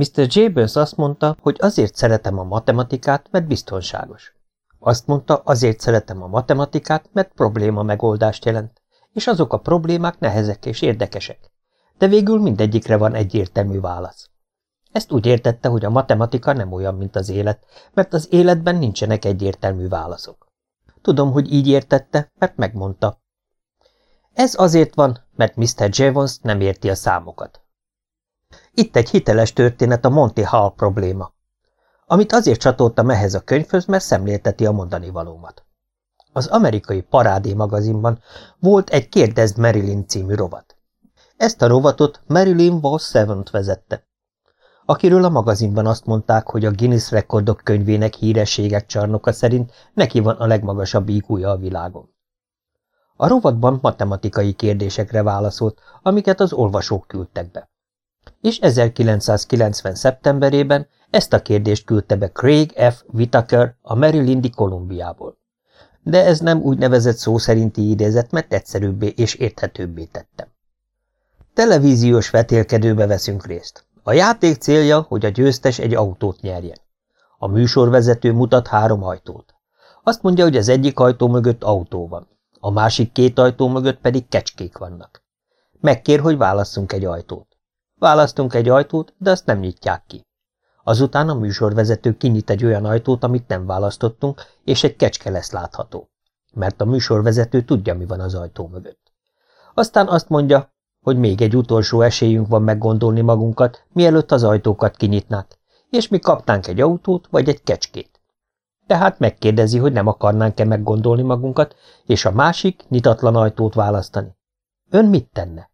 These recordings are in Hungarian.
Mr. Jabers azt mondta, hogy azért szeretem a matematikát, mert biztonságos. Azt mondta, azért szeretem a matematikát, mert probléma megoldást jelent, és azok a problémák nehezek és érdekesek. De végül mindegyikre van egyértelmű válasz. Ezt úgy értette, hogy a matematika nem olyan, mint az élet, mert az életben nincsenek egyértelmű válaszok. Tudom, hogy így értette, mert megmondta. Ez azért van, mert Mr. Javons nem érti a számokat. Itt egy hiteles történet a Monty Hall probléma, amit azért csatoltam ehhez a könyvhöz, mert szemlélteti a mondani valómat. Az amerikai Parádé magazinban volt egy Kérdezd Marilyn című rovat. Ezt a rovatot Marilyn Voss Seventh vezette, akiről a magazinban azt mondták, hogy a Guinness rekordok könyvének hírességek csarnoka szerint neki van a legmagasabb iq a világon. A rovatban matematikai kérdésekre válaszolt, amiket az olvasók küldtek be. És 1990. szeptemberében ezt a kérdést küldte be Craig F. Whitaker a Marylindi Kolumbiából. De ez nem úgynevezett szó szerinti idézet, mert egyszerűbbé és érthetőbbé tettem. Televíziós vetélkedőbe veszünk részt. A játék célja, hogy a győztes egy autót nyerjen. A műsorvezető mutat három ajtót. Azt mondja, hogy az egyik ajtó mögött autó van, a másik két ajtó mögött pedig kecskék vannak. Megkér, hogy válasszunk egy ajtót. Választunk egy ajtót, de azt nem nyitják ki. Azután a műsorvezető kinyit egy olyan ajtót, amit nem választottunk, és egy kecske lesz látható. Mert a műsorvezető tudja, mi van az ajtó mögött. Aztán azt mondja, hogy még egy utolsó esélyünk van meggondolni magunkat, mielőtt az ajtókat kinyitnák, és mi kaptánk egy autót vagy egy kecskét. Tehát megkérdezi, hogy nem akarnánk-e meggondolni magunkat, és a másik, nyitatlan ajtót választani. Ön mit tenne?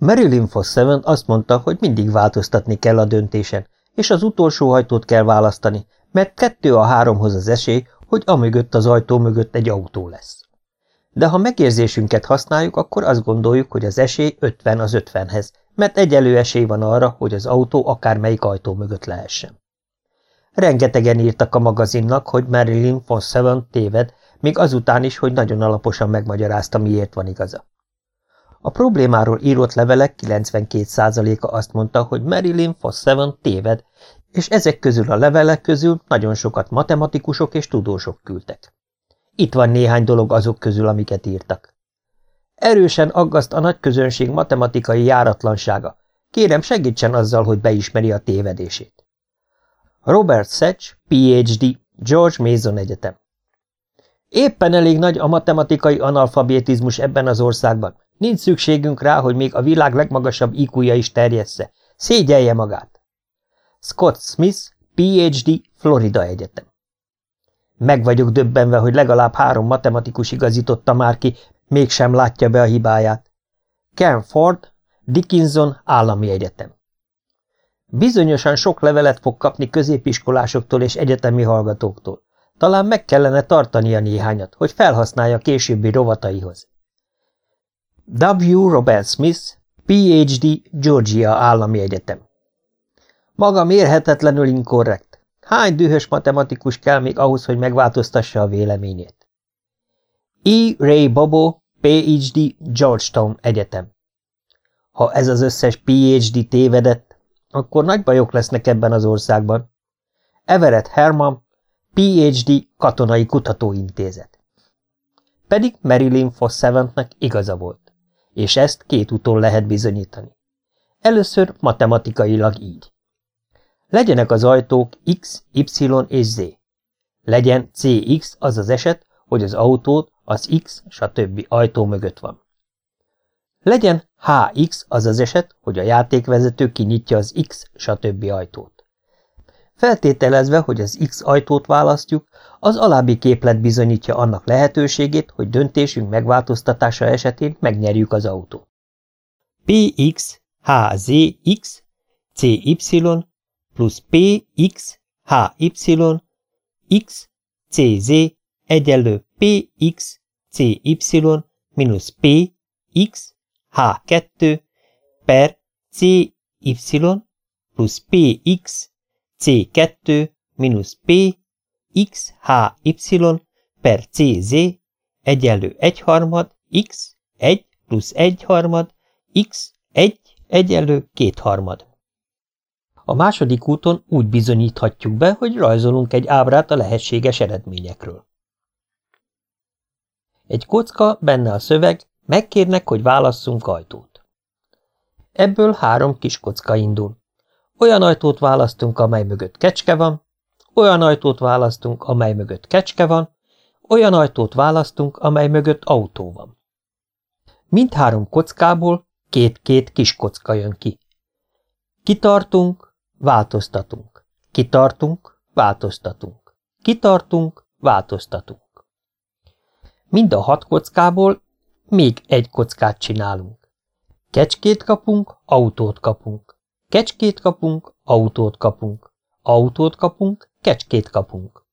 Marilyn Foss-Seven azt mondta, hogy mindig változtatni kell a döntésen, és az utolsó ajtót kell választani, mert kettő a háromhoz az esély, hogy amögött az ajtó mögött egy autó lesz. De ha megérzésünket használjuk, akkor azt gondoljuk, hogy az esély 50 az 50-hez, mert egyelő esély van arra, hogy az autó akármelyik ajtó mögött lehessen. Rengetegen írtak a magazinnak, hogy Marilyn von Seven téved, még azután is, hogy nagyon alaposan megmagyarázta, miért van igaza. A problémáról írott levelek 92%-a azt mondta, hogy Marilyn von Seven téved, és ezek közül a levelek közül nagyon sokat matematikusok és tudósok küldtek. Itt van néhány dolog azok közül, amiket írtak. Erősen aggaszt a nagy közönség matematikai járatlansága. Kérem, segítsen azzal, hogy beismeri a tévedését. Robert Setch, PhD, George Mason Egyetem. Éppen elég nagy a matematikai analfabetizmus ebben az országban. Nincs szükségünk rá, hogy még a világ legmagasabb iq is terjessze. Szégyelje magát. Scott Smith, PhD, Florida Egyetem. Meg vagyok döbbenve, hogy legalább három matematikus igazította már ki, mégsem látja be a hibáját. Ken Ford, Dickinson Állami Egyetem. Bizonyosan sok levelet fog kapni középiskolásoktól és egyetemi hallgatóktól. Talán meg kellene tartania néhányat, hogy felhasználja későbbi rovataihoz. W. Robert Smith, PhD, Georgia Állami Egyetem. Maga mérhetetlenül inkorrekt. Hány dühös matematikus kell még ahhoz, hogy megváltoztassa a véleményét? E. Ray Bobo, PhD, Georgetown Egyetem. Ha ez az összes PhD tévedett, akkor nagy bajok lesznek ebben az országban. Everett Herman, PhD, Katonai Kutatóintézet. Pedig Marilyn Foss igaza volt, és ezt két úton lehet bizonyítani. Először matematikailag így. Legyenek az ajtók X, Y és Z. Legyen CX az az eset, hogy az autót az X, stb. ajtó mögött van. Legyen HX az az eset, hogy a játékvezető kinyitja az X, stb. ajtót. Feltételezve, hogy az X ajtót választjuk, az alábbi képlet bizonyítja annak lehetőségét, hogy döntésünk megváltoztatása esetén megnyerjük az autót. PX, HZX, CY plusz p x h y x c z egyenlő p x c y mínusz p x h2 per c y plusz p x c2 mínusz p x h y per c z egyenlő 1 harmad x 1 plusz 1 harmad x 1 egyenlő 2 harmad. A második úton úgy bizonyíthatjuk be, hogy rajzolunk egy ábrát a lehetséges eredményekről. Egy kocka, benne a szöveg, megkérnek, hogy válasszunk ajtót. Ebből három kis kocka indul. Olyan ajtót választunk, amely mögött kecske van, olyan ajtót választunk, amely mögött kecske van, olyan ajtót választunk, amely mögött autó van. Mindhárom kockából két-két kis kocka jön ki. Kitartunk, változtatunk. Kitartunk, változtatunk. Kitartunk, változtatunk. Mind a hat kockából még egy kockát csinálunk. Kecskét kapunk, autót kapunk. Kecskét kapunk, autót kapunk. Autót kapunk, kecskét kapunk.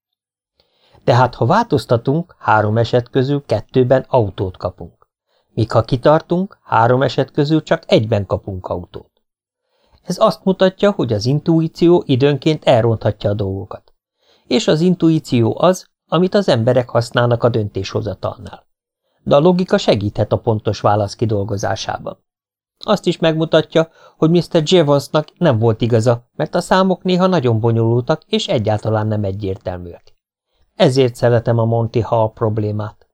Tehát, ha változtatunk, három eset közül kettőben autót kapunk. Míg ha kitartunk, három eset közül csak egyben kapunk autót. Ez azt mutatja, hogy az intuíció időnként elronthatja a dolgokat. És az intuíció az, amit az emberek használnak a döntéshozatalnál. De a logika segíthet a pontos válasz kidolgozásában. Azt is megmutatja, hogy Mr. Jevonsnak nem volt igaza, mert a számok néha nagyon bonyolultak és egyáltalán nem egyértelműek. Ezért szeretem a Monty Hall problémát.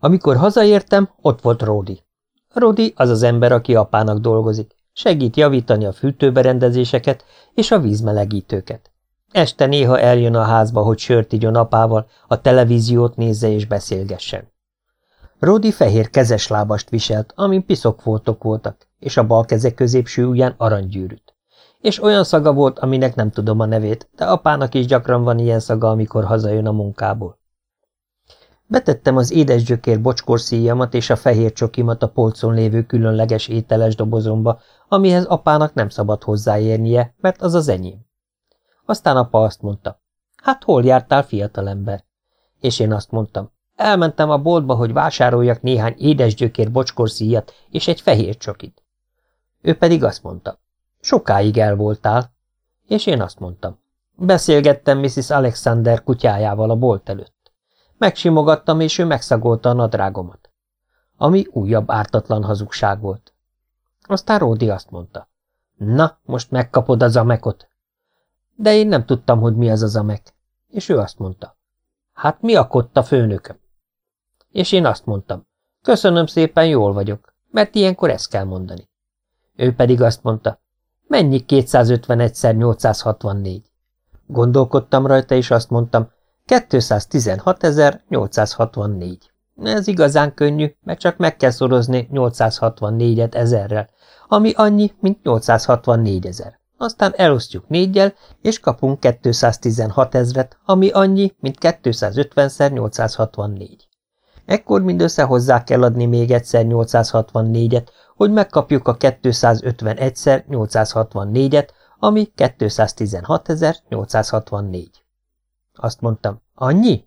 Amikor hazaértem, ott volt Rodi. Rodi az az ember, aki apának dolgozik. Segít javítani a fűtőberendezéseket és a vízmelegítőket. Este néha eljön a házba, hogy sört igyon apával, a televíziót nézze és beszélgessen. Rodi fehér kezeslábast viselt, amin piszokfoltok voltak, és a bal keze középső ujján aranygyűrűt. És olyan szaga volt, aminek nem tudom a nevét, de apának is gyakran van ilyen szaga, amikor hazajön a munkából. Betettem az édesgyökér bocskor és a fehér csokimat a polcon lévő különleges ételes dobozomba, amihez apának nem szabad hozzáérnie, mert az az enyém. Aztán apa azt mondta, hát hol jártál, fiatalember? És én azt mondtam, elmentem a boltba, hogy vásároljak néhány édesgyökér bocskor és egy fehér csokit. Ő pedig azt mondta, sokáig el voltál, és én azt mondtam, beszélgettem Mrs. Alexander kutyájával a bolt előtt. Megsimogattam, és ő megszagolta a nadrágomat. Ami újabb ártatlan hazugság volt. Aztán Ródi azt mondta. Na, most megkapod az amekot. De én nem tudtam, hogy mi az az amek. És ő azt mondta. Hát mi a kotta főnököm? És én azt mondtam. Köszönöm szépen, jól vagyok, mert ilyenkor ezt kell mondani. Ő pedig azt mondta. Mennyi 251x864? Gondolkodtam rajta, és azt mondtam, 216.864. Ez igazán könnyű, mert csak meg kell szorozni 864-et ezerrel, ami annyi, mint 864 ezer. Aztán elosztjuk négyel, és kapunk 216 ezret, ami annyi, mint 250-szer 864. Ekkor mindössze hozzá kell adni még egyszer 864-et, hogy megkapjuk a 251-szer 864-et, ami 216.864. Azt mondtam, annyi?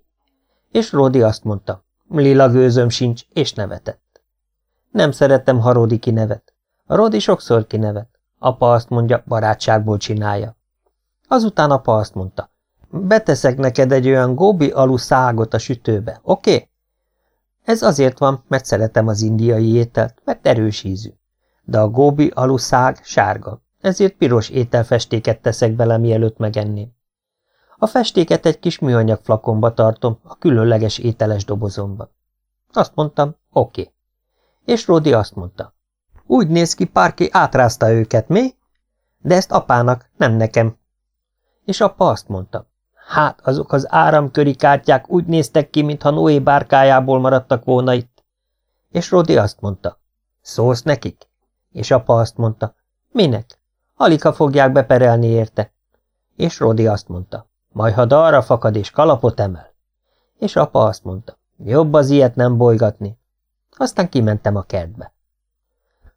És Rodi azt mondta, lila gőzöm sincs, és nevetett. Nem szeretem, ha Rodi kinevet. A Rodi sokszor kinevet. Apa azt mondja, barátságból csinálja. Azután apa azt mondta, beteszek neked egy olyan góbi alu szágot a sütőbe, oké? Okay? Ez azért van, mert szeretem az indiai ételt, mert erős ízű. De a góbi alu szág sárga, ezért piros ételfestéket teszek bele, mielőtt megenném. A festéket egy kis műanyag flakonba tartom, a különleges ételes dobozomba. Azt mondtam, oké. Okay. És Rodi azt mondta, úgy néz ki, Parki átrázta őket, mi? De ezt apának, nem nekem. És apa azt mondta, hát azok az áramköri kártyák úgy néztek ki, mintha Noé bárkájából maradtak volna itt. És Rodi azt mondta, szólsz nekik? És apa azt mondta, minek? Alig, ha fogják beperelni érte. És Rodi azt mondta, majd ha dalra fakad és kalapot emel. És apa azt mondta, jobb az ilyet nem bolygatni. Aztán kimentem a kertbe.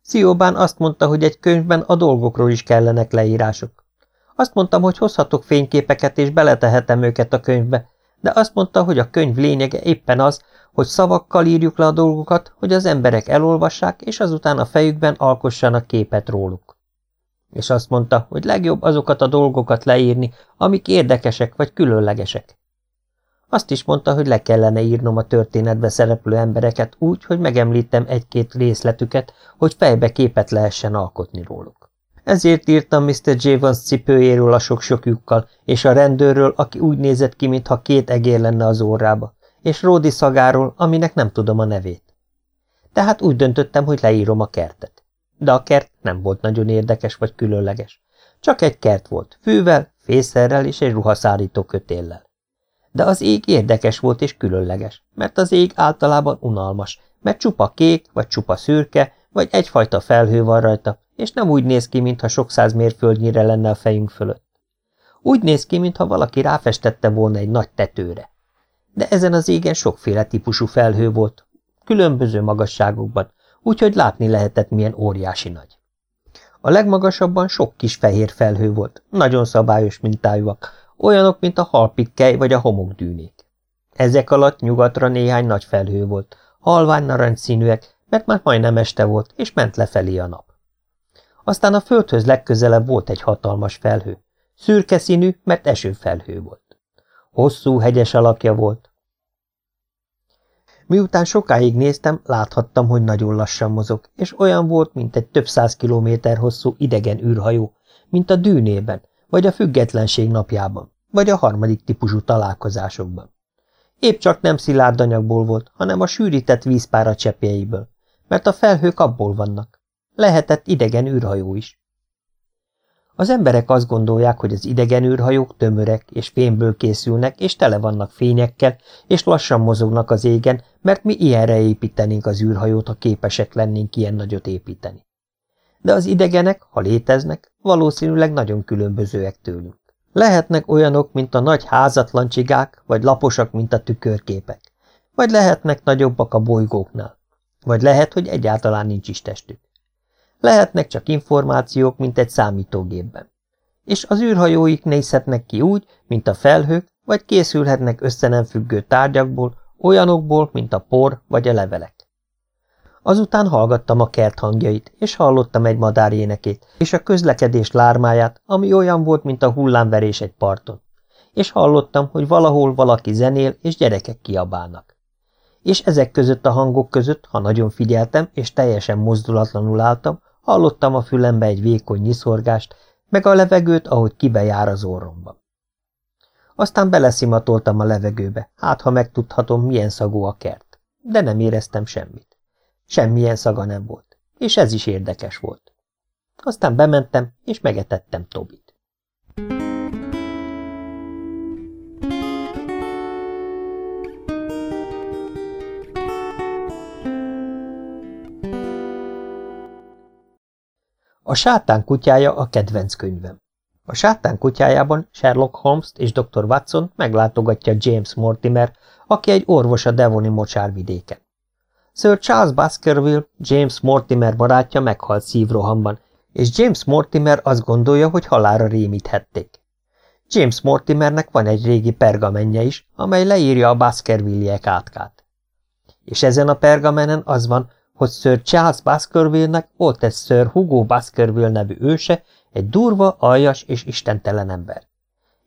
Szióbán azt mondta, hogy egy könyvben a dolgokról is kellenek leírások. Azt mondtam, hogy hozhatok fényképeket, és beletehetem őket a könyvbe, de azt mondta, hogy a könyv lényege éppen az, hogy szavakkal írjuk le a dolgokat, hogy az emberek elolvassák, és azután a fejükben alkossanak képet róluk. És azt mondta, hogy legjobb azokat a dolgokat leírni, amik érdekesek vagy különlegesek. Azt is mondta, hogy le kellene írnom a történetbe szereplő embereket úgy, hogy megemlítem egy-két részletüket, hogy fejbe képet lehessen alkotni róluk. Ezért írtam Mr. Javons cipőjéről a sok-sok lyukkal, és a rendőrről, aki úgy nézett ki, mintha két egér lenne az órába, és Ródi szagáról, aminek nem tudom a nevét. Tehát úgy döntöttem, hogy leírom a kertet. De a kert nem volt nagyon érdekes vagy különleges. Csak egy kert volt, fűvel, fészerrel és egy ruhaszárító kötéllel. De az ég érdekes volt és különleges, mert az ég általában unalmas, mert csupa kék, vagy csupa szürke, vagy egyfajta felhő van rajta, és nem úgy néz ki, mintha sok száz mérföldnyire lenne a fejünk fölött. Úgy néz ki, mintha valaki ráfestette volna egy nagy tetőre. De ezen az égen sokféle típusú felhő volt, különböző magasságokban, úgyhogy látni lehetett, milyen óriási nagy. A legmagasabban sok kis fehér felhő volt, nagyon szabályos mintájúak, olyanok, mint a halpikkely vagy a homokdűnék. Ezek alatt nyugatra néhány nagy felhő volt, halvány narancsszínűek, mert már majdnem este volt, és ment lefelé a nap. Aztán a földhöz legközelebb volt egy hatalmas felhő, szürke színű, mert esőfelhő volt. Hosszú, hegyes alakja volt. Miután sokáig néztem, láthattam, hogy nagyon lassan mozog, és olyan volt, mint egy több száz kilométer hosszú idegen űrhajó, mint a dűnében, vagy a függetlenség napjában, vagy a harmadik típusú találkozásokban. Épp csak nem szilárd anyagból volt, hanem a sűrített vízpára cseppjeiből, mert a felhők abból vannak. Lehetett idegen űrhajó is. Az emberek azt gondolják, hogy az idegen űrhajók tömörek és fémből készülnek, és tele vannak fényekkel, és lassan mozognak az égen, mert mi ilyenre építenénk az űrhajót, ha képesek lennénk ilyen nagyot építeni de az idegenek, ha léteznek, valószínűleg nagyon különbözőek tőlünk. Lehetnek olyanok, mint a nagy házatlan csigák, vagy laposak, mint a tükörképek, vagy lehetnek nagyobbak a bolygóknál, vagy lehet, hogy egyáltalán nincs is testük. Lehetnek csak információk, mint egy számítógépben. És az űrhajóik nézhetnek ki úgy, mint a felhők, vagy készülhetnek össze nem függő tárgyakból, olyanokból, mint a por vagy a levelek. Azután hallgattam a kert hangjait, és hallottam egy madár énekét, és a közlekedés lármáját, ami olyan volt, mint a hullámverés egy parton. És hallottam, hogy valahol valaki zenél, és gyerekek kiabálnak. És ezek között a hangok között, ha nagyon figyeltem, és teljesen mozdulatlanul álltam, hallottam a fülembe egy vékony nyiszorgást, meg a levegőt, ahogy kibejár az orromba. Aztán beleszimatoltam a levegőbe, hát ha megtudhatom, milyen szagú a kert, de nem éreztem semmit. Semmilyen szaga nem volt, és ez is érdekes volt. Aztán bementem, és megetettem Tobit. A sátán kutyája a kedvenc könyvem. A sátán kutyájában Sherlock Holmes és dr. Watson meglátogatja James Mortimer, aki egy orvos a Devoni mocsárvidéken. Sir Charles Baskerville, James Mortimer barátja meghalt szívrohamban, és James Mortimer azt gondolja, hogy halára rémíthették. James Mortimernek van egy régi pergamenje is, amely leírja a Baskervilliek átkát. És ezen a pergamenen az van, hogy Sir Charles Baskerville-nek volt egy Sir Hugo Baskerville nevű őse, egy durva, aljas és istentelen ember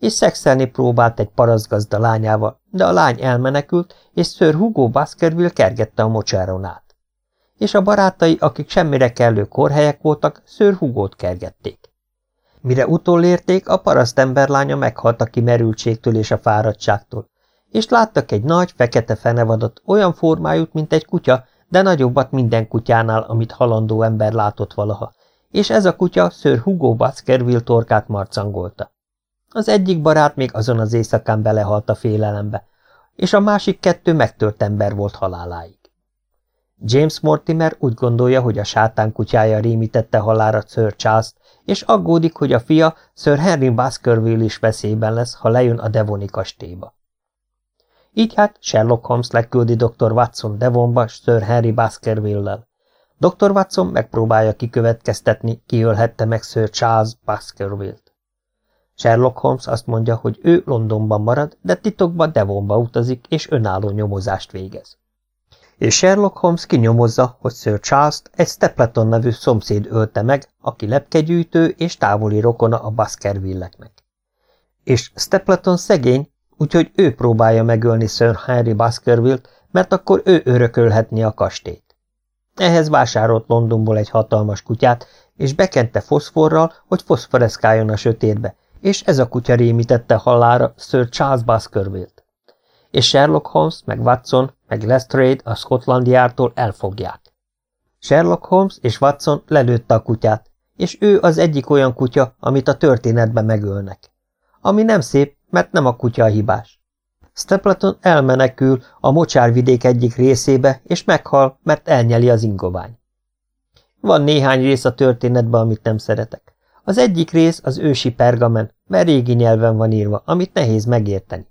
és szexelni próbált egy paraszgazda lányával, de a lány elmenekült, és Sir Hugo Baskerville kergette a mocsáron át. És a barátai, akik semmire kellő korhelyek voltak, Sir Hugót kergették. Mire utolérték, a parasztember lánya meghalt a kimerültségtől és a fáradtságtól, és láttak egy nagy, fekete fenevadot, olyan formájút, mint egy kutya, de nagyobbat minden kutyánál, amit halandó ember látott valaha, és ez a kutya Sir Hugo Baskerville torkát marcangolta. Az egyik barát még azon az éjszakán belehalt a félelembe, és a másik kettő megtört ember volt haláláig. James Mortimer úgy gondolja, hogy a sátán kutyája rémítette halára Sir charles és aggódik, hogy a fia Sir Henry Baskerville is veszélyben lesz, ha lejön a Devoni kastélyba. Így hát Sherlock Holmes leküldi dr. Watson Devonba Sir Henry Baskerville-lel. Dr. Watson megpróbálja kikövetkeztetni, ki ölhette meg Sir Charles Baskerville-t. Sherlock Holmes azt mondja, hogy ő Londonban marad, de titokban Devonba utazik, és önálló nyomozást végez. és Sherlock Holmes kinyomozza, hogy Sir Charles-t egy Stapleton nevű szomszéd ölte meg, aki lepkegyűjtő és távoli rokona a Baskervilleknek. És Stapleton szegény, úgyhogy ő próbálja megölni Sir Henry Baskerville-t, mert akkor ő örökölhetni a kastélyt. Ehhez vásárolt Londonból egy hatalmas kutyát, és bekente foszforral, hogy foszforeszkáljon a sötétbe, és ez a kutya rémítette halára Sir Charles Baskerville-t. És Sherlock Holmes, meg Watson, meg Lestrade a Scotlandiártól elfogják. Sherlock Holmes és Watson lelőtte a kutyát, és ő az egyik olyan kutya, amit a történetben megölnek. Ami nem szép, mert nem a kutya a hibás. Stapleton elmenekül a mocsárvidék egyik részébe, és meghal, mert elnyeli az ingovány. Van néhány rész a történetben, amit nem szeretek. Az egyik rész az ősi pergamen, mert régi nyelven van írva, amit nehéz megérteni.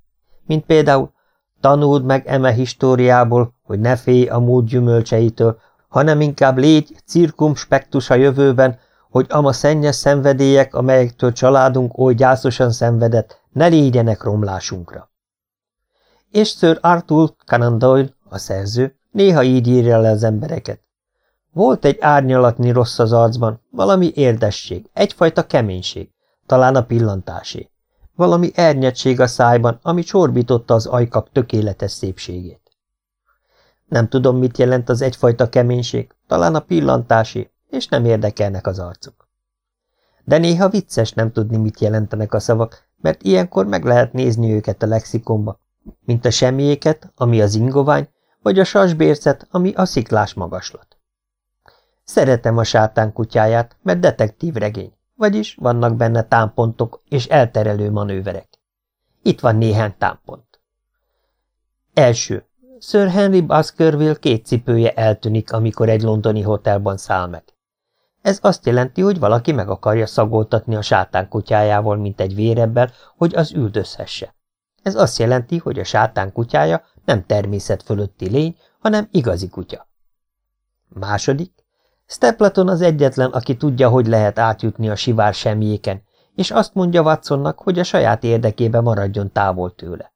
Mint például, tanuld meg eme históriából, hogy ne félj a múlt gyümölcseitől, hanem inkább légy cirkum spektus a jövőben, hogy ama szennyes szenvedélyek, amelyektől családunk oly gyászosan szenvedett, ne légyenek romlásunkra. És Sir Arthur Conan Doyle, a szerző, néha így írja le az embereket. Volt egy árnyalatni rossz az arcban, valami érdesség, egyfajta keménység, talán a pillantásé. Valami ernyedség a szájban, ami csorbította az ajkap tökéletes szépségét. Nem tudom, mit jelent az egyfajta keménység, talán a pillantásé, és nem érdekelnek az arcuk. De néha vicces nem tudni, mit jelentenek a szavak, mert ilyenkor meg lehet nézni őket a lexikonba, mint a semmiéket, ami az ingovány, vagy a sasbércet, ami a sziklás magaslat. Szeretem a sátán kutyáját, mert detektív regény, vagyis vannak benne támpontok és elterelő manőverek. Itt van néhány támpont. Első. Sir Henry Baskerville két cipője eltűnik, amikor egy londoni hotelban száll meg. Ez azt jelenti, hogy valaki meg akarja szagoltatni a sátán kutyájával, mint egy vérebbel, hogy az üldözhesse. Ez azt jelenti, hogy a sátán kutyája nem természet fölötti lény, hanem igazi kutya. Második. Stapleton az egyetlen, aki tudja, hogy lehet átjutni a sivár semjéken, és azt mondja Watsonnak, hogy a saját érdekébe maradjon távol tőle.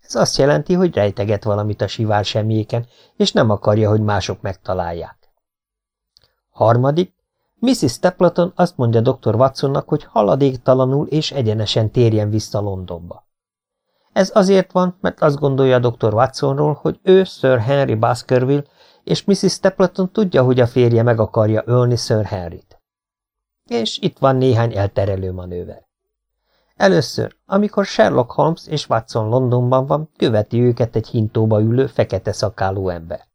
Ez azt jelenti, hogy rejteget valamit a sivár semjéken, és nem akarja, hogy mások megtalálják. Harmadik, Mrs. Stapleton azt mondja dr. Watsonnak, hogy haladéktalanul és egyenesen térjen vissza Londonba. Ez azért van, mert azt gondolja dr. Watsonról, hogy ő Sir Henry Baskerville, és Mrs. Stapleton tudja, hogy a férje meg akarja ölni Sir Henryt. És itt van néhány elterelő manőver. Először, amikor Sherlock Holmes és Watson Londonban van, követi őket egy hintóba ülő, fekete szakálú ember.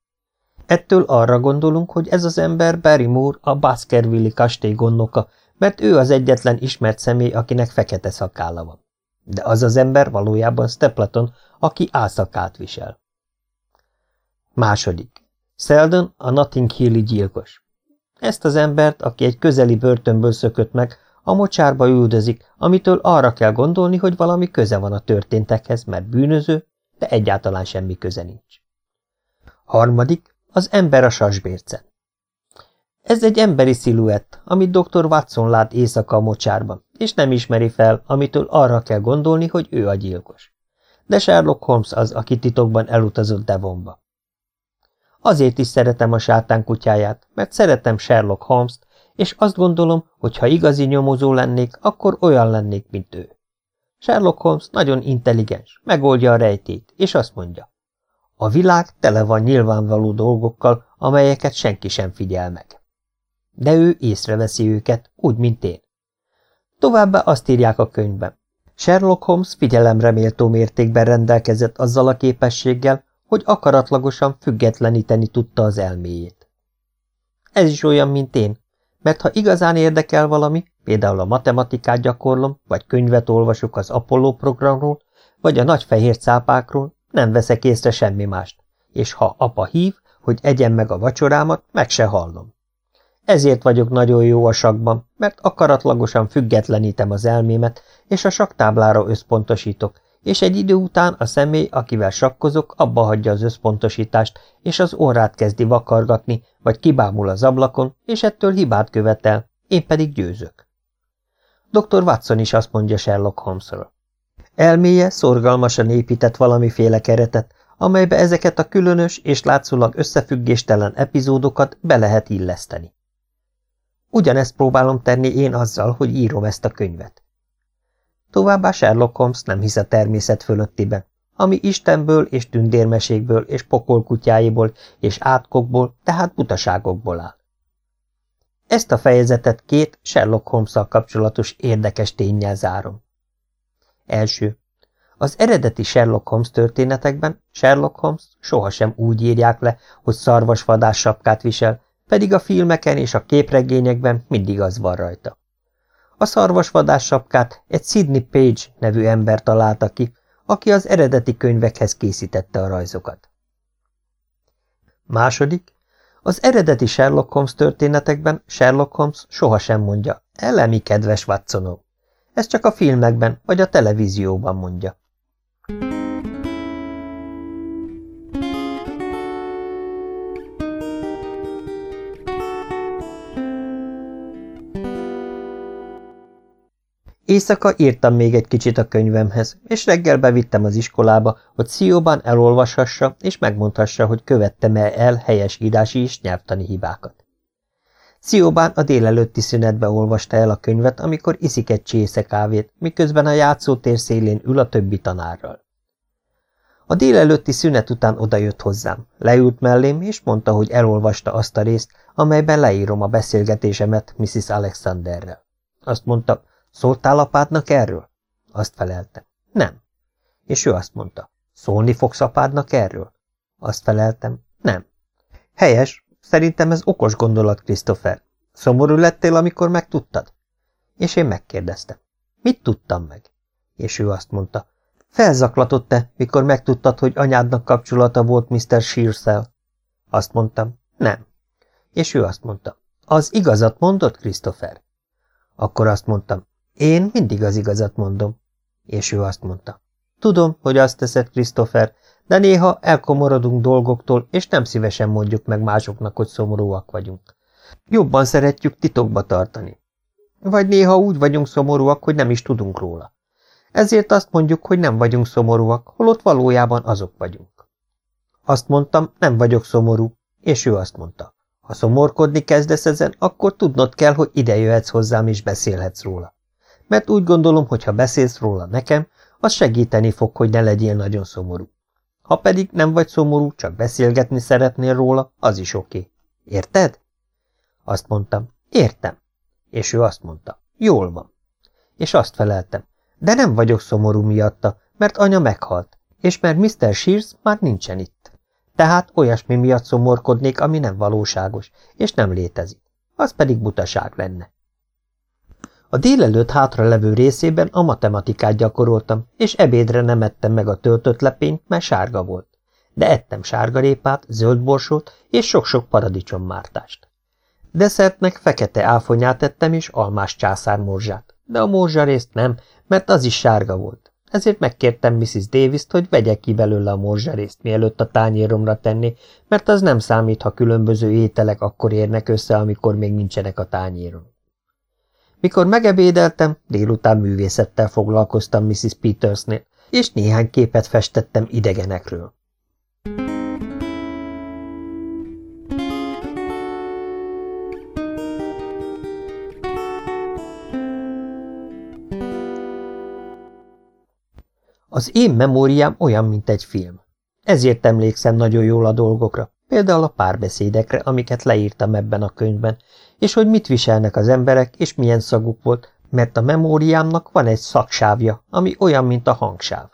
Ettől arra gondolunk, hogy ez az ember Barry Moore, a Baskerville kastély gondnoka, mert ő az egyetlen ismert személy, akinek fekete szakálla van. De az az ember valójában Stapleton, aki álszakát visel. Második. Seldon a Notting Hilli gyilkos. Ezt az embert, aki egy közeli börtönből szökött meg, a mocsárba üldözik, amitől arra kell gondolni, hogy valami köze van a történtekhez, mert bűnöző, de egyáltalán semmi köze nincs. Harmadik, az ember a sasbércen. Ez egy emberi sziluett, amit dr. Watson lát éjszaka a mocsárban, és nem ismeri fel, amitől arra kell gondolni, hogy ő a gyilkos. De Sherlock Holmes az, aki titokban elutazott Devonba. Azért is szeretem a sátán kutyáját, mert szeretem Sherlock Holmes-t, és azt gondolom, hogy ha igazi nyomozó lennék, akkor olyan lennék, mint ő. Sherlock Holmes nagyon intelligens, megoldja a rejtét, és azt mondja, a világ tele van nyilvánvaló dolgokkal, amelyeket senki sem figyel meg. De ő észreveszi őket, úgy, mint én. Továbbá azt írják a könyvben. Sherlock Holmes figyelemre méltó mértékben rendelkezett azzal a képességgel, hogy akaratlagosan függetleníteni tudta az elméjét. Ez is olyan, mint én, mert ha igazán érdekel valami, például a matematikát gyakorlom, vagy könyvet olvasok az Apollo programról, vagy a nagy fehér cápákról, nem veszek észre semmi mást, és ha apa hív, hogy egyen meg a vacsorámat, meg se hallom. Ezért vagyok nagyon jó a sakban, mert akaratlagosan függetlenítem az elmémet, és a saktáblára összpontosítok, és egy idő után a személy, akivel sakkozok, abba hagyja az összpontosítást, és az orrát kezdi vakargatni, vagy kibámul az ablakon, és ettől hibát követel, én pedig győzök. Dr. Watson is azt mondja Sherlock Holmesről. Elméje szorgalmasan épített valamiféle keretet, amelybe ezeket a különös és látszólag összefüggéstelen epizódokat be lehet illeszteni. Ugyanezt próbálom tenni én azzal, hogy írom ezt a könyvet. Továbbá Sherlock Holmes nem hisz a természet fölöttiben, ami Istenből és tündérmesékből és pokolkutyáiból és átkokból, tehát butaságokból áll. Ezt a fejezetet két Sherlock holmes kapcsolatos érdekes tényel zárom. Első. Az eredeti Sherlock Holmes történetekben Sherlock Holmes sohasem úgy írják le, hogy szarvasvadás sapkát visel, pedig a filmeken és a képregényekben mindig az van rajta. A szarvasvadás sapkát egy Sidney Page nevű ember találta ki, aki az eredeti könyvekhez készítette a rajzokat. Második, az eredeti Sherlock Holmes történetekben Sherlock Holmes sohasem mondja, elemi kedves Watsonom. Ez csak a filmekben vagy a televízióban mondja. Éjszaka írtam még egy kicsit a könyvemhez, és reggel bevittem az iskolába, hogy Szióban elolvashassa és megmondhassa, hogy követtem-e el helyes írási és nyelvtani hibákat. Szióbán a délelőtti szünetbe olvasta el a könyvet, amikor iszik egy csésze kávét, miközben a játszótér szélén ül a többi tanárral. A délelőtti szünet után odajött hozzám, leült mellém, és mondta, hogy elolvasta azt a részt, amelyben leírom a beszélgetésemet Mrs. Alexanderrel. Azt mondta, Szóltál apádnak erről? Azt feleltem. Nem. És ő azt mondta. Szólni fogsz apádnak erről? Azt feleltem. Nem. Helyes. Szerintem ez okos gondolat, Christopher. Szomorú lettél, amikor megtudtad? És én megkérdeztem. Mit tudtam meg? És ő azt mondta. Felzaklatott te, mikor megtudtad, hogy anyádnak kapcsolata volt Mr. shears -el? Azt mondtam. Nem. És ő azt mondta. Az igazat mondott, Christopher? Akkor azt mondtam. Én mindig az igazat mondom. És ő azt mondta. Tudom, hogy azt teszed, Christopher, de néha elkomorodunk dolgoktól, és nem szívesen mondjuk meg másoknak, hogy szomorúak vagyunk. Jobban szeretjük titokba tartani. Vagy néha úgy vagyunk szomorúak, hogy nem is tudunk róla. Ezért azt mondjuk, hogy nem vagyunk szomorúak, holott valójában azok vagyunk. Azt mondtam, nem vagyok szomorú, és ő azt mondta. Ha szomorkodni kezdesz ezen, akkor tudnod kell, hogy ide jöhetsz hozzám és beszélhetsz róla mert úgy gondolom, hogy ha beszélsz róla nekem, az segíteni fog, hogy ne legyél nagyon szomorú. Ha pedig nem vagy szomorú, csak beszélgetni szeretnél róla, az is oké. Okay. Érted? Azt mondtam, értem. És ő azt mondta, jól van. És azt feleltem, de nem vagyok szomorú miatta, mert anya meghalt, és mert Mr. Shears már nincsen itt. Tehát olyasmi miatt szomorkodnék, ami nem valóságos, és nem létezik. Az pedig butaság lenne. A délelőtt hátra levő részében a matematikát gyakoroltam, és ebédre nem ettem meg a töltött lepényt, mert sárga volt. De ettem sárgarépát, zöldborsót és sok-sok paradicsommártást. Desszertnek fekete áfonyát ettem és almás császármorzsát, de a morzsarészt nem, mert az is sárga volt. Ezért megkértem Mrs. Davis-t, hogy vegye ki belőle a morzsarészt, mielőtt a tányéromra tenni, mert az nem számít, ha különböző ételek akkor érnek össze, amikor még nincsenek a tányéron. Mikor megebédeltem, délután művészettel foglalkoztam Mrs. Petersnél, és néhány képet festettem idegenekről. Az én memóriám olyan, mint egy film. Ezért emlékszem nagyon jól a dolgokra, például a párbeszédekre, amiket leírtam ebben a könyvben, és hogy mit viselnek az emberek, és milyen szaguk volt, mert a memóriámnak van egy szaksávja, ami olyan, mint a hangsáv.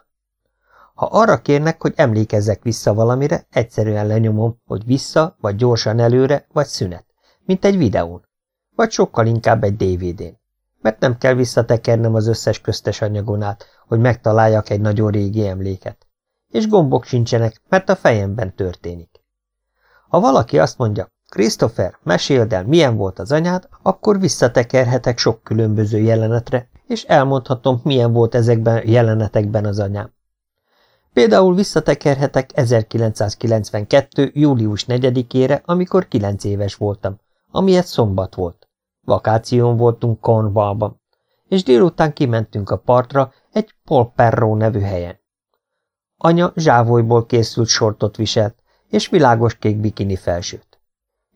Ha arra kérnek, hogy emlékezzek vissza valamire, egyszerűen lenyomom, hogy vissza, vagy gyorsan előre, vagy szünet, mint egy videón, vagy sokkal inkább egy DVD-n, mert nem kell visszatekernem az összes köztes anyagon át, hogy megtaláljak egy nagyon régi emléket. És gombok sincsenek, mert a fejemben történik. Ha valaki azt mondja, Christopher, meséld el, milyen volt az anyád, akkor visszatekerhetek sok különböző jelenetre, és elmondhatom, milyen volt ezekben jelenetekben az anyám. Például visszatekerhetek 1992. július 4-ére, amikor 9 éves voltam, ami egy szombat volt. Vakáción voltunk Cornwallban, és délután kimentünk a partra egy Paul Perro nevű helyen. Anya zsávolyból készült sortot viselt, és világos kék bikini felsőt.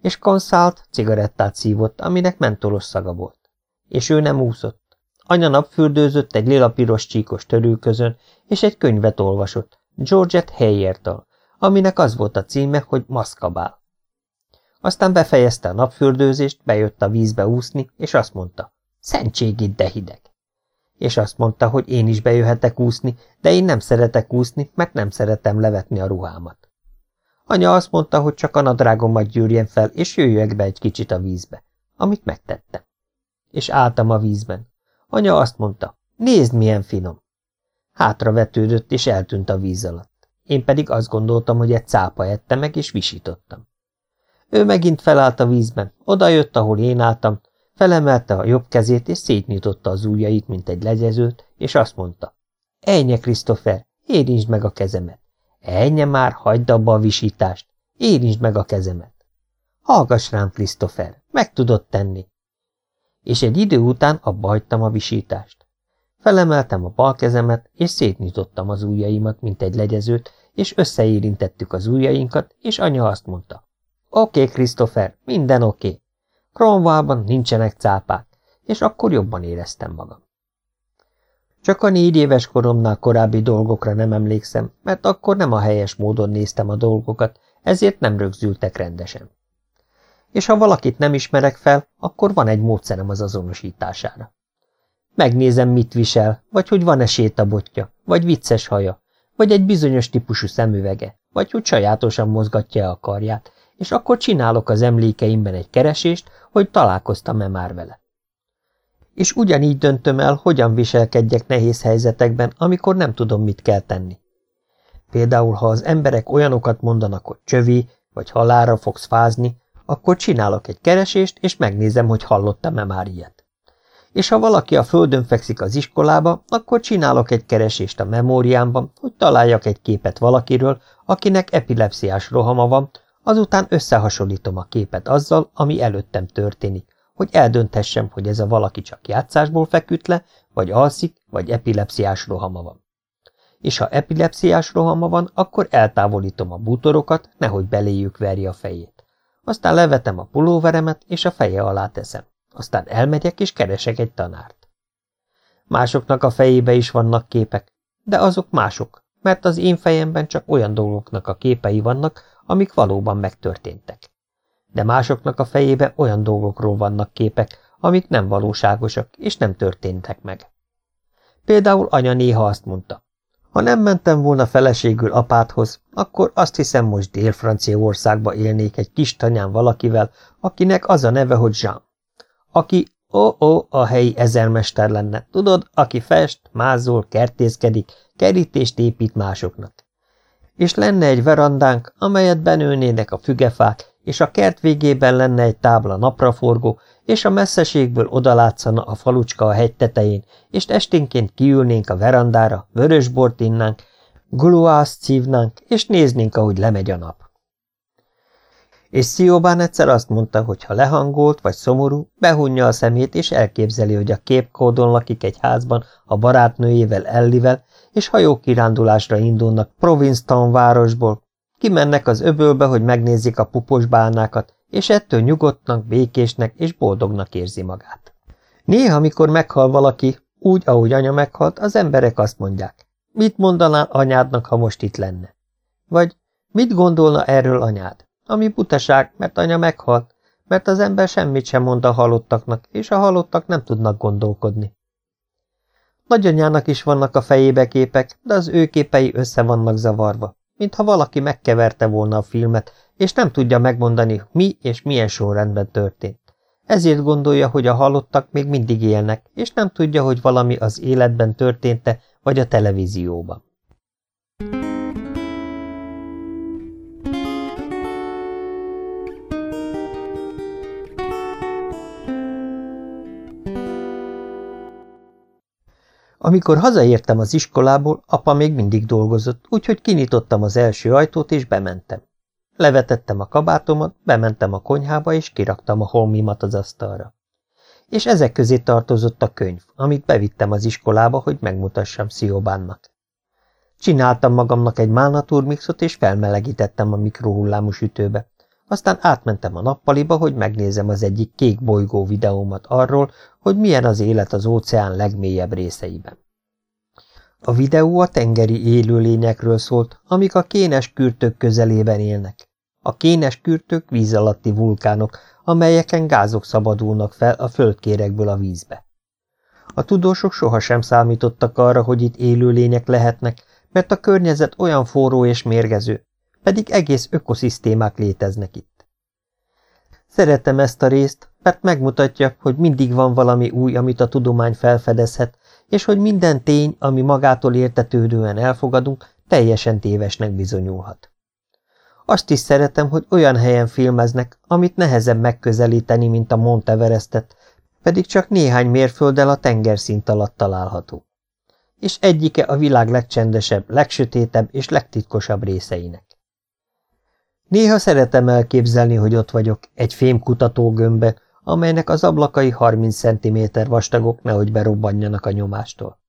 És konszált cigarettát szívott, aminek mentolos szaga volt. És ő nem úszott. Anya napfürdőzött egy lila-piros csíkos törülközön, és egy könyvet olvasott, Georgette Heyertől, aminek az volt a címe, hogy Maszkabál. Aztán befejezte a napfürdőzést, bejött a vízbe úszni, és azt mondta, szentségét, de hideg. És azt mondta, hogy én is bejöhetek úszni, de én nem szeretek úszni, mert nem szeretem levetni a ruhámat. Anya azt mondta, hogy csak a nadrágomat gyűrjen fel, és jöjjek be egy kicsit a vízbe, amit megtettem. És álltam a vízben. Anya azt mondta, nézd, milyen finom. Hátra vetődött, és eltűnt a víz alatt. Én pedig azt gondoltam, hogy egy cápa ette meg, és visítottam. Ő megint felállt a vízben, oda jött, ahol én álltam, felemelte a jobb kezét, és szétnyitotta az ujjait, mint egy legyezőt, és azt mondta, Ejnye, Christopher, érintsd meg a kezemet. Ejnye már, hagyd abba a visítást, érintsd meg a kezemet. Hallgass rám, Christopher, meg tudod tenni. És egy idő után abba hagytam a visítást. Felemeltem a bal kezemet, és szétnyitottam az ujjaimat, mint egy legyezőt, és összeérintettük az ujjainkat, és anya azt mondta, Oké, okay, Christopher, minden oké. Okay. Cromwellban nincsenek cápák, és akkor jobban éreztem magam. Csak a négy éves koromnál korábbi dolgokra nem emlékszem, mert akkor nem a helyes módon néztem a dolgokat, ezért nem rögzültek rendesen. És ha valakit nem ismerek fel, akkor van egy módszerem az azonosítására. Megnézem, mit visel, vagy hogy van-e sétabotja, vagy vicces haja, vagy egy bizonyos típusú szemüvege, vagy hogy sajátosan mozgatja a karját, és akkor csinálok az emlékeimben egy keresést, hogy találkoztam-e már vele. És ugyanígy döntöm el, hogyan viselkedjek nehéz helyzetekben, amikor nem tudom, mit kell tenni. Például, ha az emberek olyanokat mondanak, hogy csövi, vagy halára fogsz fázni, akkor csinálok egy keresést, és megnézem, hogy hallottam-e már ilyet. És ha valaki a földön fekszik az iskolába, akkor csinálok egy keresést a memóriámban, hogy találjak egy képet valakiről, akinek epilepsziás rohama van, Azután összehasonlítom a képet azzal, ami előttem történik, hogy eldönthessem, hogy ez a valaki csak játszásból feküdt le, vagy alszik, vagy epilepsziás rohama van. És ha epilepsziás rohama van, akkor eltávolítom a bútorokat, nehogy beléjük verje a fejét. Aztán levetem a pulóveremet, és a feje alá teszem. Aztán elmegyek, és keresek egy tanárt. Másoknak a fejébe is vannak képek, de azok mások, mert az én fejemben csak olyan dolgoknak a képei vannak, amik valóban megtörténtek. De másoknak a fejébe olyan dolgokról vannak képek, amik nem valóságosak és nem történtek meg. Például anya néha azt mondta, ha nem mentem volna feleségül apádhoz, akkor azt hiszem most Dél-Franciaországba élnék egy kis tanyán valakivel, akinek az a neve, hogy Jean. Aki ó-ó a helyi ezermester lenne, tudod, aki fest, mázol, kertészkedik, kerítést épít másoknak és lenne egy verandánk, amelyet benőnének a fügefák, és a kert végében lenne egy tábla napraforgó, és a messzeségből odalátszana a falucska a hegy tetején, és esténként kiülnénk a verandára, vörösbort innánk, guluászt szívnánk, és néznénk, ahogy lemegy a nap. És Sziobán egyszer azt mondta, hogy ha lehangolt vagy szomorú, behunja a szemét, és elképzeli, hogy a képkódon lakik egy házban a barátnőjével Ellivel, és hajókirándulásra indulnak Provincetown városból. Kimennek az öbölbe, hogy megnézzék a pupos bálnákat, és ettől nyugodtnak, békésnek és boldognak érzi magát. Néha, amikor meghal valaki, úgy, ahogy anya meghalt, az emberek azt mondják, mit mondanál anyádnak, ha most itt lenne? Vagy mit gondolna erről anyád? Ami butaság, mert anya meghalt, mert az ember semmit sem mond a halottaknak, és a halottak nem tudnak gondolkodni. Nagyanyának is vannak a fejébe képek, de az ő képei össze vannak zavarva, mintha valaki megkeverte volna a filmet, és nem tudja megmondani, mi és milyen sorrendben történt. Ezért gondolja, hogy a halottak még mindig élnek, és nem tudja, hogy valami az életben történte, vagy a televízióban. Amikor hazaértem az iskolából, apa még mindig dolgozott, úgyhogy kinyitottam az első ajtót, és bementem. Levetettem a kabátomat, bementem a konyhába, és kiraktam a holmimat az asztalra. És ezek közé tartozott a könyv, amit bevittem az iskolába, hogy megmutassam Sziobánnak. Csináltam magamnak egy málnaturmixot, és felmelegítettem a mikrohullámú sütőbe. Aztán átmentem a nappaliba, hogy megnézem az egyik kék bolygó videómat arról, hogy milyen az élet az óceán legmélyebb részeiben. A videó a tengeri élőlényekről szólt, amik a kénes kürtök közelében élnek. A kénes kürtök víz alatti vulkánok, amelyeken gázok szabadulnak fel a földkérekből a vízbe. A tudósok sohasem számítottak arra, hogy itt élőlények lehetnek, mert a környezet olyan forró és mérgező, pedig egész ökoszisztémák léteznek itt. Szeretem ezt a részt, mert megmutatja, hogy mindig van valami új, amit a tudomány felfedezhet, és hogy minden tény, ami magától értetődően elfogadunk, teljesen tévesnek bizonyulhat. Azt is szeretem, hogy olyan helyen filmeznek, amit nehezebb megközelíteni, mint a Monteverestet, pedig csak néhány mérfölddel a tengerszint alatt található. És egyike a világ legcsendesebb, legsötétebb és legtitkosabb részeinek. Néha szeretem elképzelni, hogy ott vagyok, egy fémkutatógömbbe, amelynek az ablakai 30 cm vastagok, nehogy berobbanjanak a nyomástól.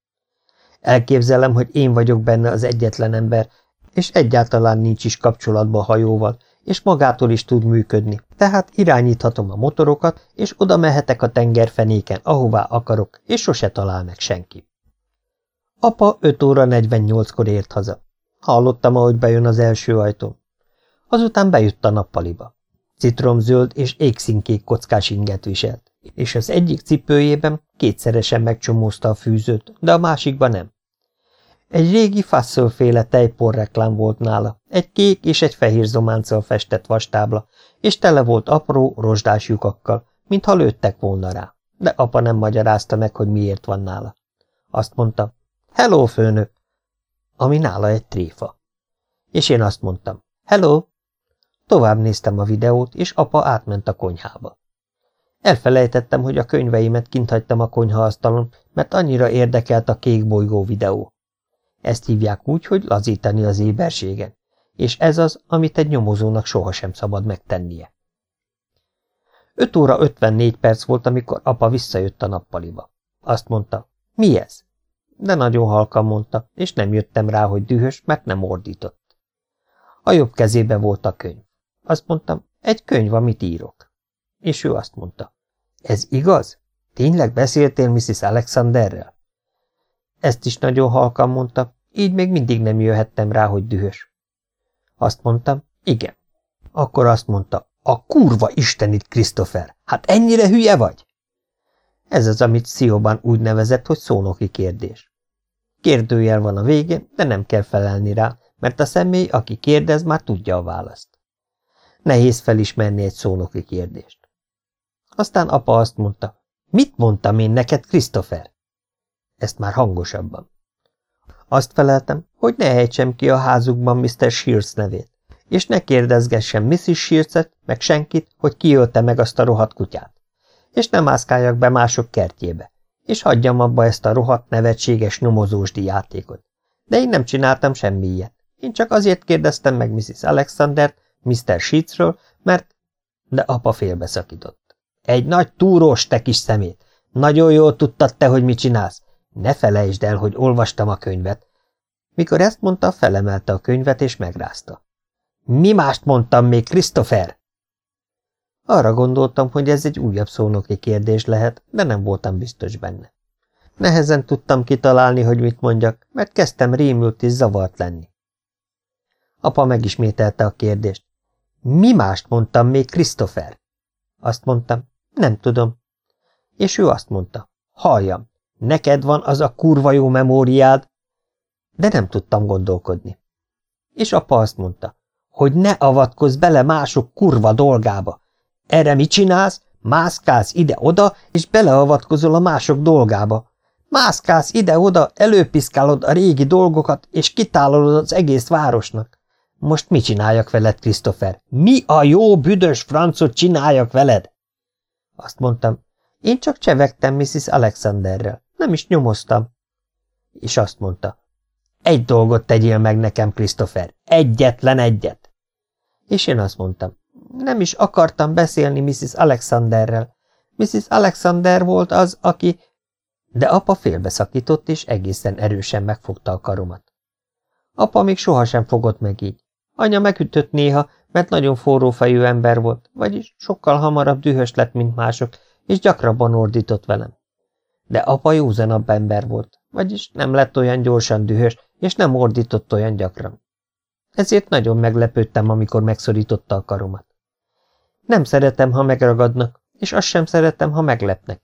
Elképzelem, hogy én vagyok benne az egyetlen ember, és egyáltalán nincs is kapcsolatban a hajóval, és magától is tud működni, tehát irányíthatom a motorokat, és oda mehetek a tengerfenéken, ahová akarok, és sose talál meg senki. Apa 5 óra 48-kor ért haza. Hallottam, ahogy bejön az első ajtón. Azután bejött a nappaliba. Citromzöld és égszínkék kockás inget viselt, és az egyik cipőjében kétszeresen megcsomózta a fűzőt, de a másikban nem. Egy régi faszölféle tejporreklám volt nála, egy kék és egy fehér zománccal festett vastábla, és tele volt apró, rozsdás lyukakkal, mintha lőttek volna rá, de apa nem magyarázta meg, hogy miért van nála. Azt mondta, hello, főnök, ami nála egy tréfa. És én azt mondtam, hello, Tovább néztem a videót, és apa átment a konyhába. Elfelejtettem, hogy a könyveimet kint hagytam a konyhaasztalon, mert annyira érdekelt a kék bolygó videó. Ezt hívják úgy, hogy lazítani az éberségen, és ez az, amit egy nyomozónak sohasem szabad megtennie. 5 óra 54 perc volt, amikor apa visszajött a nappaliba. Azt mondta, mi ez? De nagyon halkan mondta, és nem jöttem rá, hogy dühös, mert nem ordított. A jobb kezébe volt a könyv. Azt mondtam, egy könyv, amit írok. És ő azt mondta, ez igaz? Tényleg beszéltél Mrs. Alexanderrel? Ezt is nagyon halkan mondta, így még mindig nem jöhettem rá, hogy dühös. Azt mondtam, igen. Akkor azt mondta, a kurva istenit, Christopher, hát ennyire hülye vagy? Ez az, amit Szióban úgy nevezett, hogy szónoki kérdés. Kérdőjel van a végén, de nem kell felelni rá, mert a személy, aki kérdez, már tudja a választ. Nehéz felismerni egy szónoki kérdést. Aztán apa azt mondta, mit mondtam én neked, Christopher? Ezt már hangosabban. Azt feleltem, hogy ne ejtsem ki a házukban Mr. Shears nevét, és ne kérdezgessem Mrs. Shearset, meg senkit, hogy kiölte meg azt a rohadt kutyát, és ne mászkáljak be mások kertjébe, és hagyjam abba ezt a rohadt nevetséges nyomozósdi játékot. De én nem csináltam semmi ilyet. Én csak azért kérdeztem meg Mrs. Alexandert, Mr. Sheetsről, mert... De apa félbeszakított. Egy nagy túrós, te kis szemét! Nagyon jól tudtad te, hogy mit csinálsz. Ne felejtsd el, hogy olvastam a könyvet. Mikor ezt mondta, felemelte a könyvet és megrázta. Mi mást mondtam még, Christopher? Arra gondoltam, hogy ez egy újabb szónoki kérdés lehet, de nem voltam biztos benne. Nehezen tudtam kitalálni, hogy mit mondjak, mert kezdtem rémült és zavart lenni. Apa megismételte a kérdést. Mi mást mondtam még, Christopher? Azt mondtam, nem tudom. És ő azt mondta, halljam, neked van az a kurva jó memóriád? De nem tudtam gondolkodni. És apa azt mondta, hogy ne avatkozz bele mások kurva dolgába. Erre mit csinálsz? Mászkálsz ide-oda, és beleavatkozol a mások dolgába. Mászkálsz ide-oda, előpiszkálod a régi dolgokat, és kitálolod az egész városnak. Most mi csináljak veled, Christopher? Mi a jó büdös francot csináljak veled? Azt mondtam, én csak csevegtem Mrs. Alexanderrel, nem is nyomoztam. És azt mondta, egy dolgot tegyél meg nekem, Christopher, egyetlen egyet. És én azt mondtam, nem is akartam beszélni Mrs. Alexanderrel. Mrs. Alexander volt az, aki... De apa félbeszakított, és egészen erősen megfogta a karomat. Apa még sohasem fogott meg így. Anya megütött néha, mert nagyon forró ember volt, vagyis sokkal hamarabb dühös lett, mint mások, és gyakrabban ordított velem. De apa józanabb ember volt, vagyis nem lett olyan gyorsan dühös, és nem ordított olyan gyakran. Ezért nagyon meglepődtem, amikor megszorította a karomat. Nem szeretem, ha megragadnak, és azt sem szeretem, ha meglepnek.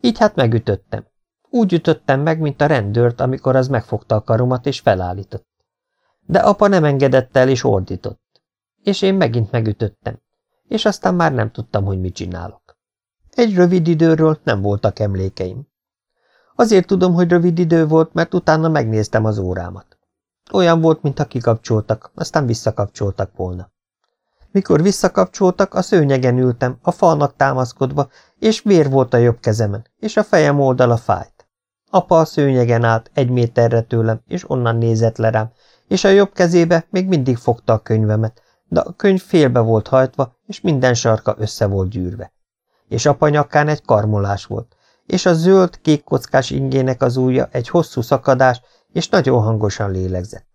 Így hát megütöttem. Úgy ütöttem meg, mint a rendőrt, amikor az megfogta a karomat és felállított. De apa nem engedett el és ordított. És én megint megütöttem. És aztán már nem tudtam, hogy mit csinálok. Egy rövid időről nem voltak emlékeim. Azért tudom, hogy rövid idő volt, mert utána megnéztem az órámat. Olyan volt, mintha kikapcsoltak, aztán visszakapcsoltak volna. Mikor visszakapcsoltak, a szőnyegen ültem, a falnak támaszkodva, és vér volt a jobb kezemen, és a fejem oldala fájt. Apa a szőnyegen állt egy méterre tőlem, és onnan nézett le rám, és a jobb kezébe még mindig fogta a könyvemet, de a könyv félbe volt hajtva, és minden sarka össze volt gyűrve. És apa nyakán egy karmolás volt, és a zöld, kék kockás ingének az ujja egy hosszú szakadás, és nagyon hangosan lélegzett.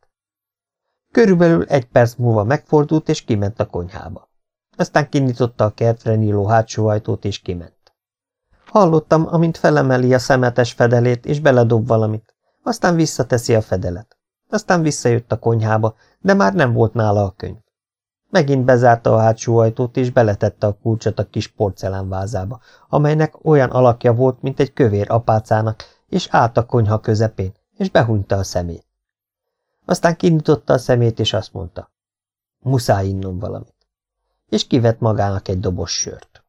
Körülbelül egy perc múlva megfordult, és kiment a konyhába. Aztán kinyitotta a kertre nyíló hátsó ajtót, és kiment. Hallottam, amint felemeli a szemetes fedelét, és beledob valamit. Aztán visszateszi a fedelet. Aztán visszajött a konyhába, de már nem volt nála a könyv. Megint bezárta a hátsó ajtót, és beletette a kulcsot a kis porcelánvázába, amelynek olyan alakja volt, mint egy kövér apácának, és állt a konyha közepén, és behunyta a szemét. Aztán kinyitotta a szemét, és azt mondta, muszáj innom valamit, és kivett magának egy dobos sört.